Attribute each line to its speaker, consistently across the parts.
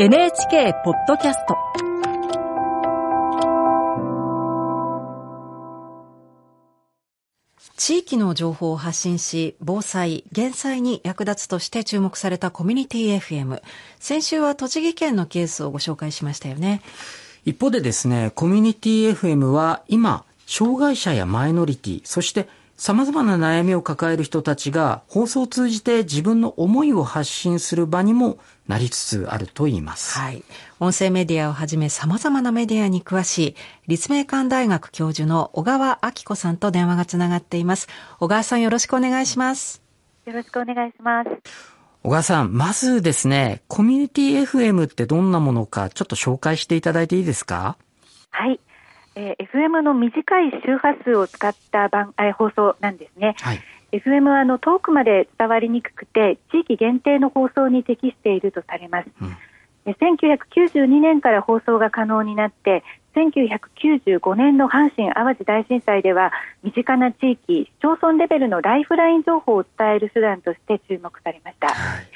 Speaker 1: NHK ポッドキャスト地域の情報を発信し、防災、減災に役立つとして注目されたコミュニティ FM。先週は栃木県のケースをご紹介しましたよね。
Speaker 2: 一方でですね、コミュニティ FM は今、障害者やマイノリティ、そして様々な悩みを抱える人たちが放送を通じて自分の思いを発信する場にもなりつつあると言います。
Speaker 1: はい。音声メディアをはじめ様々なメディアに詳しい立命館大学教授の小川明子さんと電話がつながっています。小川さんよろしくお願いします。
Speaker 3: よろしくお願いします。
Speaker 2: 小川さん、まずですね、コミュニティ FM ってどんなものかちょっと紹介していただいていいですか？
Speaker 3: はい。えー、FM の短い周波数を使った番、えー、放送なんですね。はい、FM はあの遠くまで伝わりにくくて地域限定の放送に適しているとされます。うん1992年から放送が可能になって1995年の阪神・淡路大震災では身近な地域市町村レベルのライフライン情報を伝える手段として注目されました、はい、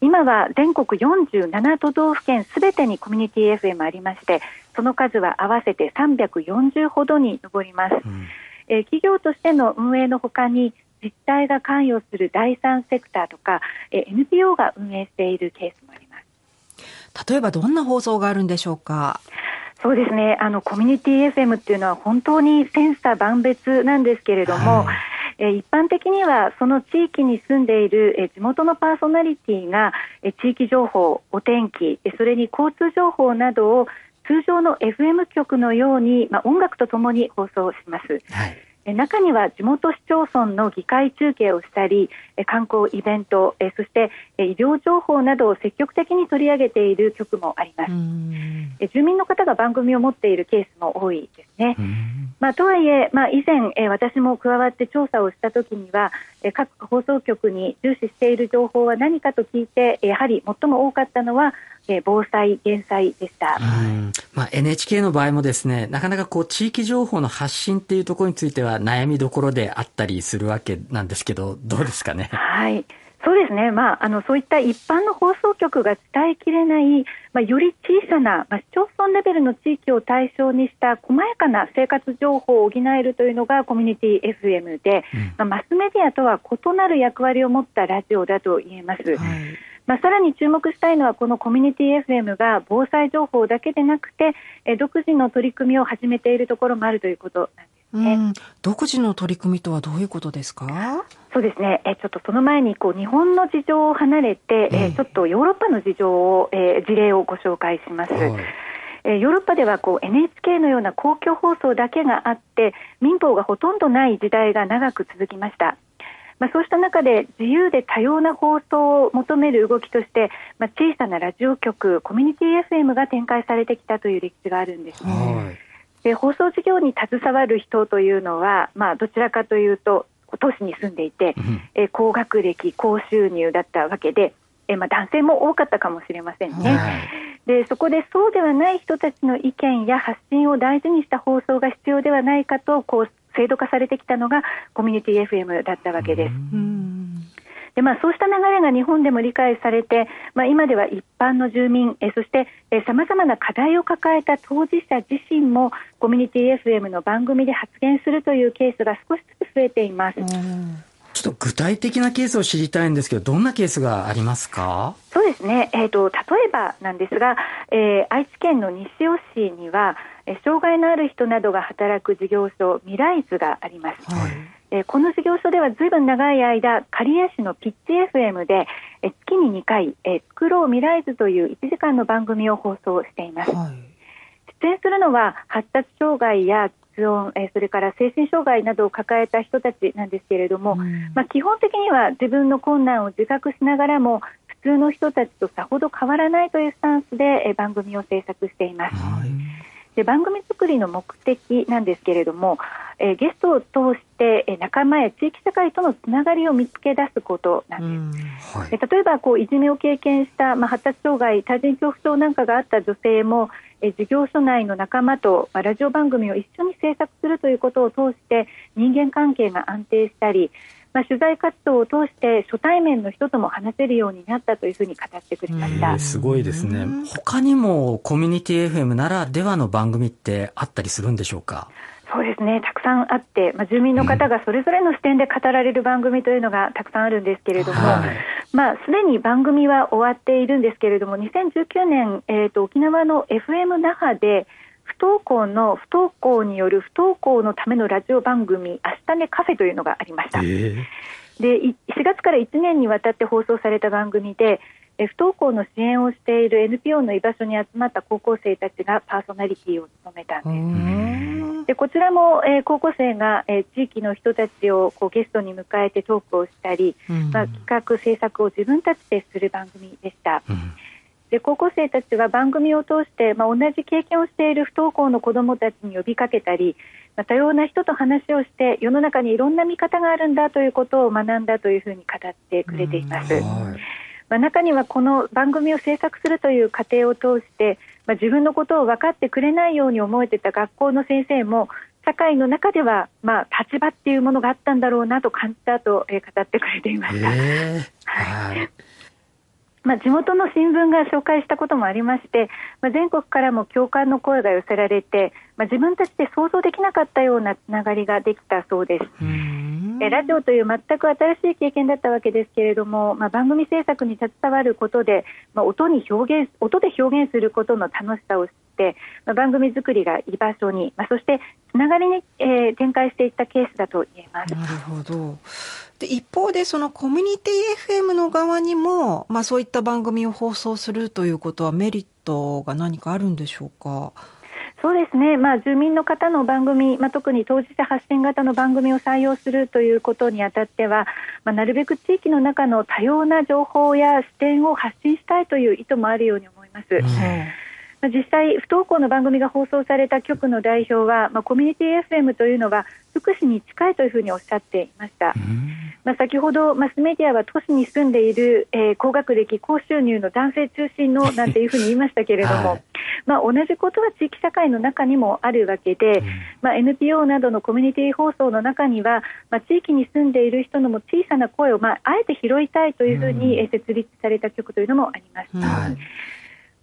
Speaker 3: 今は全国47都道府県すべてにコミュニティ FM ありましてその数は合わせて340ほどに上ります、うん、えー、企業としての運営のほかに自治体が関与する第三セクターとか、えー、NPO が運営しているケースもあります。
Speaker 1: 例えばどんな放送があるんでしょうか？
Speaker 3: そうですね。あのコミュニティ FM っていうのは本当に千差万別なんですけれども、はいえ一般的にはその地域に住んでいる、え地元のパーソナリティが、え地域情報、お天気、それに交通情報などを通常の FM 局のように、まあ、音楽とともに放送します。はい。中には地元市町村の議会中継をしたり観光イベントそして医療情報などを積極的に取り上げている局もあります。住民の方が番組を持っているケースも多いですね、まあ、とはいえ、まあ、以前私も加わって調査をしたときには各放送局に重視している情報は何かと聞いてやはり最も多かったのはえ防災・減災でした。
Speaker 2: まあ、NHK の場合もですね、なかなかこう地域情報の発信っていうところについては悩みどころであったりするわけなんですけど、どうですかね？
Speaker 3: はい。そうですね、まあ、あのそういった一般の放送局が伝えきれない、まあ、より小さな、まあ、市町村レベルの地域を対象にした細やかな生活情報を補えるというのがコミュニティ FM で、うん、まあ、マスメディアとは異なる役割を持ったラジオだと言えます。はい。まあ、さらに注目したいのはこのコミュニティ FM が防災情報だけでなくてえ独自の取り組みを始めているところもあるということなんですね。
Speaker 1: 独自の取り組みとはどういうことですか？
Speaker 3: そうですね、えちょっとその前にこう日本の事情を離れて、えー、ちょっとヨーロッパの事情を、えー、事例をご紹介します。はいえヨーロッパではこう NHK のような公共放送だけがあって民法がほとんどない時代が長く続きました。まあ、そうした中で自由で多様な放送を求める動きとして、まあ、小さなラジオ局コミュニティ FM が展開されてきたという歴史があるんです、ね、で放送事業に携わる人というのは、まあ、どちらかというと都市に住んでいて、うん、え高学歴高収入だったわけで、えまあ、男性も多かったかもしれませんね。はい、でそこでそうではない人たちの意見や発信を大事にした放送が必要ではないかとこう制度化されてきたのがコミュニティ FM だったわけです。でまあ、そうした流れが日本でも理解されて、まあ、今では一般の住民えそしてさまざまな課題を抱えた当事者自身もコミュニティ FM の番組で発言するというケースが少しずつ増えています。
Speaker 2: ちょっと具体的なケースを知りたいんですけど、どんなケースがありますか？
Speaker 3: そうですね、えーと、例えばなんですが、えー、愛知県の西尾市には、えー、障害のある人などが働く事業所、未来図があります。はいえー、この事業所ではずいぶん長い間、刈谷市のピッチ FM で、えー、月に2回、えー、作ろう未来図という1時間の番組を放送しています。はい出演するのは発達障害や音、えそれから精神障害などを抱えた人たちなんですけれども、うん、まあ、基本的には自分の困難を自覚しながらも普通の人たちとさほど変わらないというスタンスで、え番組を制作しています。はい、で番組作りの目的なんですけれども、えゲストを通して、え仲間や地域社会とのつながりを見つけ出すことなんです。はい、例えばこういじめを経験した、まあ、発達障害、対人恐怖症なんかがあった女性もえ事業所内の仲間と、まあ、ラジオ番組を一緒に制作するということを通して人間関係が安定したりまあ、取材活動を通して初対面の人とも話せるようになったというふうに語ってくれました。
Speaker 2: すごいですね。他にもコミュニティ FM ならではの番組ってあったりするんでしょうか？
Speaker 3: そうですね、たくさんあって、まあ、住民の方がそれぞれの視点で語られる番組というのがたくさんあるんですけれども、はい、まあ、すでに番組は終わっているんですけれども、2019年、えーと、沖縄の FM 那覇で、不登校の不登校による不登校のためのラジオ番組、明日ねカフェというのがありました。えー、で4月から1年にわたって放送された番組で、不登校の支援をしている NPO の居場所に集まった高校生たちがパーソナリティを務めたんです。でこちらも、えー、高校生が、えー、地域の人たちをこうゲストに迎えてトークをしたり、まあ、企画制作を自分たちでする番組でした。で高校生たちは番組を通して、まあ、同じ経験をしている不登校の子どもたちに呼びかけたり、まあ、多様な人と話をして世の中にいろんな見方があるんだということを学んだというふうに語ってくれています。まあ、中にはこの番組を制作するという過程を通して、まあ、自分のことを分かってくれないように思えてた学校の先生も社会の中では、まあ、立場っていうものがあったんだろうなと感じたと、えー、語ってくれていました。えー、はいまあ、地元の新聞が紹介したこともありまして、まあ、全国からも共感の声が寄せられて、まあ、自分たちで想像できなかったようなつながりができたそうです。えラジオという全く新しい経験だったわけですけれども、まあ、番組制作に携わることで、まあ、音に表現音で表現することの楽しさを知って、まあ、番組作りが居場所に、まあ、そしてつながりに、えー、展開していったケースだと言えます。
Speaker 1: なるほどで一方でそのコミュニティ FM の側にも、まあ、そういった番組を放送するということはメリットが何かあるんでしょうか？
Speaker 3: そうですね、まあ、住民の方の番組、まあ、特に当事者発信型の番組を採用するということにあたっては、まあ、なるべく地域の中の多様な情報や視点を発信したいという意図もあるように思います。うんまあ、実際、不登校の番組が放送された局の代表は、まあ、コミュニティ FM というのは福祉に近いというふうにおっしゃっていました。まあ、先ほどマスメディアは都市に住んでいる、えー、高学歴、高収入の男性中心の なんていうふうに言いましたけれども、はい、まあ、同じことは地域社会の中にもあるわけで、まあ、NPO などのコミュニティ放送の中には、まあ、地域に住んでいる人のも小さな声を、まあ、あえて拾いたいというふうに設立された局というのもあります。はい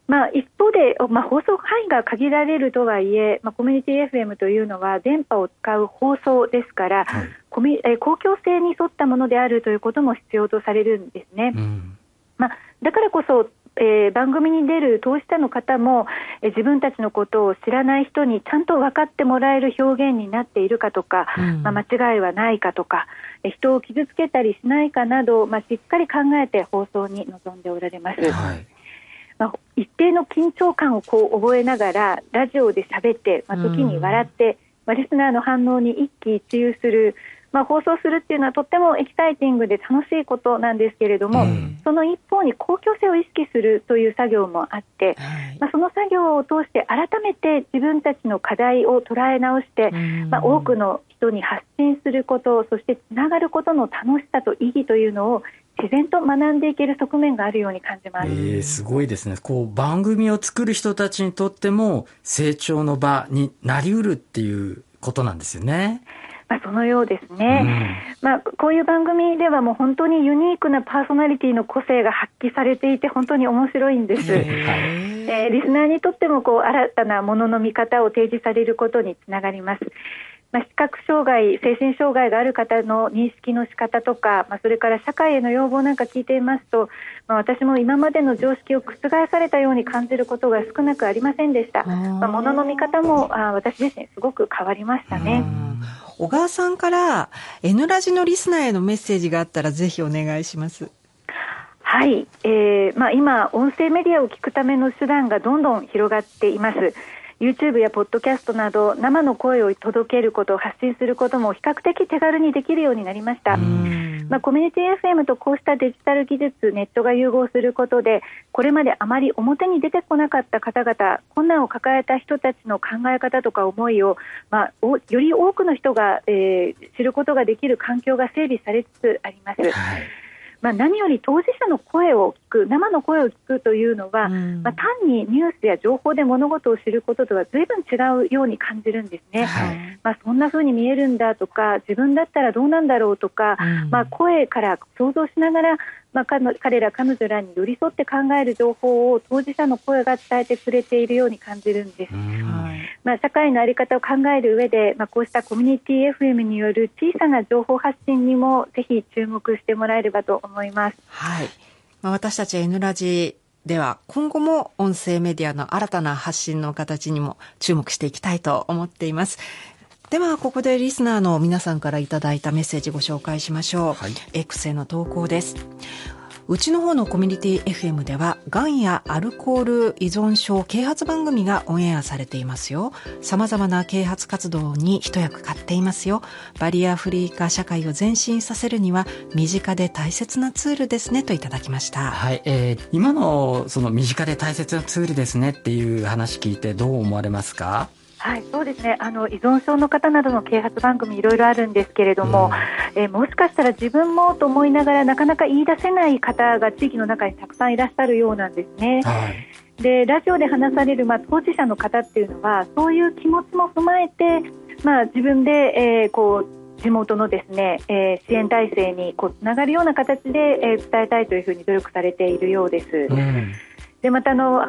Speaker 3: まあ、一方で、まあ、放送範囲が限られるとはいえ、まあ、コミュニティ FM というのは電波を使う放送ですから、はい、コミえ公共性に沿ったものであるということも必要とされるんですね。うん、まあ、だからこそえー、番組に出る当事者の方も、えー、自分たちのことを知らない人にちゃんと分かってもらえる表現になっているかとか、うん、まあ、間違いはないかとか、えー、人を傷つけたりしないかなど、まあ、しっかり考えて放送に臨んでおられます。はいまあ、一定の緊張感をこう覚えながらラジオで喋って、まあ、時に笑って、まあ、リスナーの反応に一喜一憂する、まあ、放送するっていうのはとってもエキサイティングで楽しいことなんですけれども、うん、その一方に公共性を意識するという作業もあって、はい、まあ、その作業を通して改めて自分たちの課題を捉え直して、うん、まあ、多くの人に発信することそしてつながることの楽しさと意義というのを自然と学んでいける側面があるように感じます。え
Speaker 2: ー、すごいですね。こう、番組を作る人たちにとっても成長の場になりうるっていうことなんですよね。
Speaker 3: まあ、そのようですね、うん、まあ、こういう番組ではもう本当にユニークなパーソナリティの個性が発揮されていて本当に面白いんです、えー、リスナーにとってもこう新たなものの見方を提示されることにつながりますまあ、視覚障害、精神障害がある方の認識の仕方とか、まあ、それから社会への要望なんか聞いていますと、まあ、私も今までの常識を覆されたように感じることが少なくありませんでした。まあ、ものの見方もあ私自身すごく変わりましたね。
Speaker 1: 小川さんから N ラジのリスナーへのメッセージがあったらぜひお願いします。
Speaker 3: はい、えーまあ、今、音声メディアを聞くための手段がどんどん広がっています。YouTube やポッドキャストなど生の声を届けること発信することも比較的手軽にできるようになりました。まあ、コミュニティ FM とこうしたデジタル技術ネットが融合することでこれまであまり表に出てこなかった方々困難を抱えた人たちの考え方とか思いを、まあ、より多くの人が、えー、知ることができる環境が整備されつつあります。はいまあ、何より当事者の声を聞く生の声を聞くというのは、うん、まあ、単にニュースや情報で物事を知ることとは随分違うように感じるんですね、はい、まあ、そんな風に見えるんだとか自分だったらどうなんだろうとか、うん、まあ、声から想像しながらまあ、彼ら、彼女らに寄り添って考える情報を当事者の声が伝えてくれているように感じるんです。まあ、社会の在り方を考える上で、まあ、こうしたコミュニティ FM による小さな情報発信にもぜひ注目してもらえればと思います。
Speaker 1: はい。まあ、私たち N ラジでは今後も音声メディアの新たな発信の形にも注目していきたいと思っています。では、ここでリスナーの皆さんからいただいたメッセージご紹介しましょう。はい、X への投稿です。うちの方のコミュニティ FM では、がんやアルコール依存症啓発番組がオンエアされていますよ。様々な啓発活動に一役買っていますよ。バリアフリー化社会を前進させるには、身近で大切なツールですね、といただきました。
Speaker 2: はい、えー、今のその身近で大切なツールですねっていう話聞いてどう思われますか？
Speaker 3: はい、そうですね。あの依存症の方などの啓発番組いろいろあるんですけれども、うん、えー、もしかしたら自分もと思いながらなかなか言い出せない方が地域の中にたくさんいらっしゃるようなんですね。はい、でラジオで話される、まあ、当事者の方っていうのはそういう気持ちも踏まえて、まあ、自分で、えー、こう地元のですね、えー、支援体制にこうつながるような形で、えー、伝えたいというふうに努力されているようです。うんでまたあの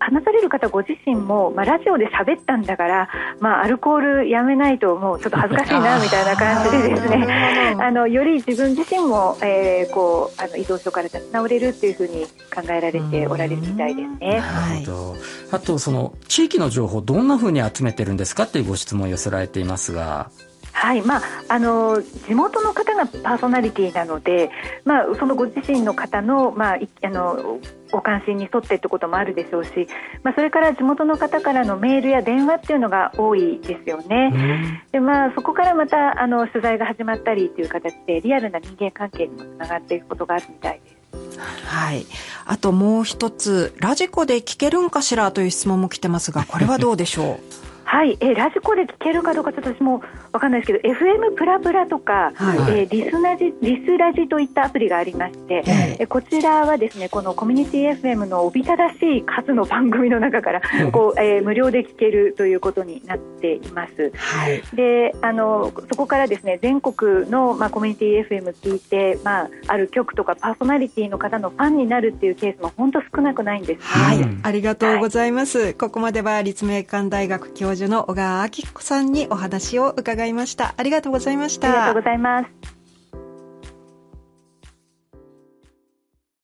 Speaker 3: 話される方ご自身も、まあ、ラジオで喋ったんだから、まあ、アルコールやめないともうちょっと恥ずかしいな みたいな感じでですね。あのより自分自身も、えー、こうあの依存症から立ち直れるっていうふうに考えられておられるみたいですね。
Speaker 2: なるほど。あとその地域の情報どんなふうに集めてるんですかっていうご質問を寄せられていますが。
Speaker 3: はい。まあ、あの地元の方がパーソナリティなので、まあ、そのご自身の方の,、まあ、あのご関心に沿ってということもあるでしょうし、まあ、それから地元の方からのメールや電話っていうのが多いですよね。でまあ、そこからまたあの取材が始まったりという形でリアルな人間関係にもつながっていくことがあるみたいです。
Speaker 1: はい。あともう一つ、ラジコで聞けるんかしらという質問も来てますが、これはどうでしょう？
Speaker 3: はい、えラジコで聞けるかどうかちょっと私もわかんないですけど FM プラプラとか、はい、えー、リスナジリスラジといったアプリがありまして、えー、こちらはですねこのコミュニティ FM のおびただしい数の番組の中からこう、えー、無料で聞けるということになっています。はい、であのそこからですね全国の、まあ、コミュニティ FM 聞いて、まあ、ある局とかパーソナリティの方のファンになるっていうケースも本当少なくないんです、ね、
Speaker 1: はい、ありがとうございます。はい、ここまでは立命館大学教授の小川明子さんにお話を伺いました。ありがとうございました。
Speaker 3: ありがとうございます。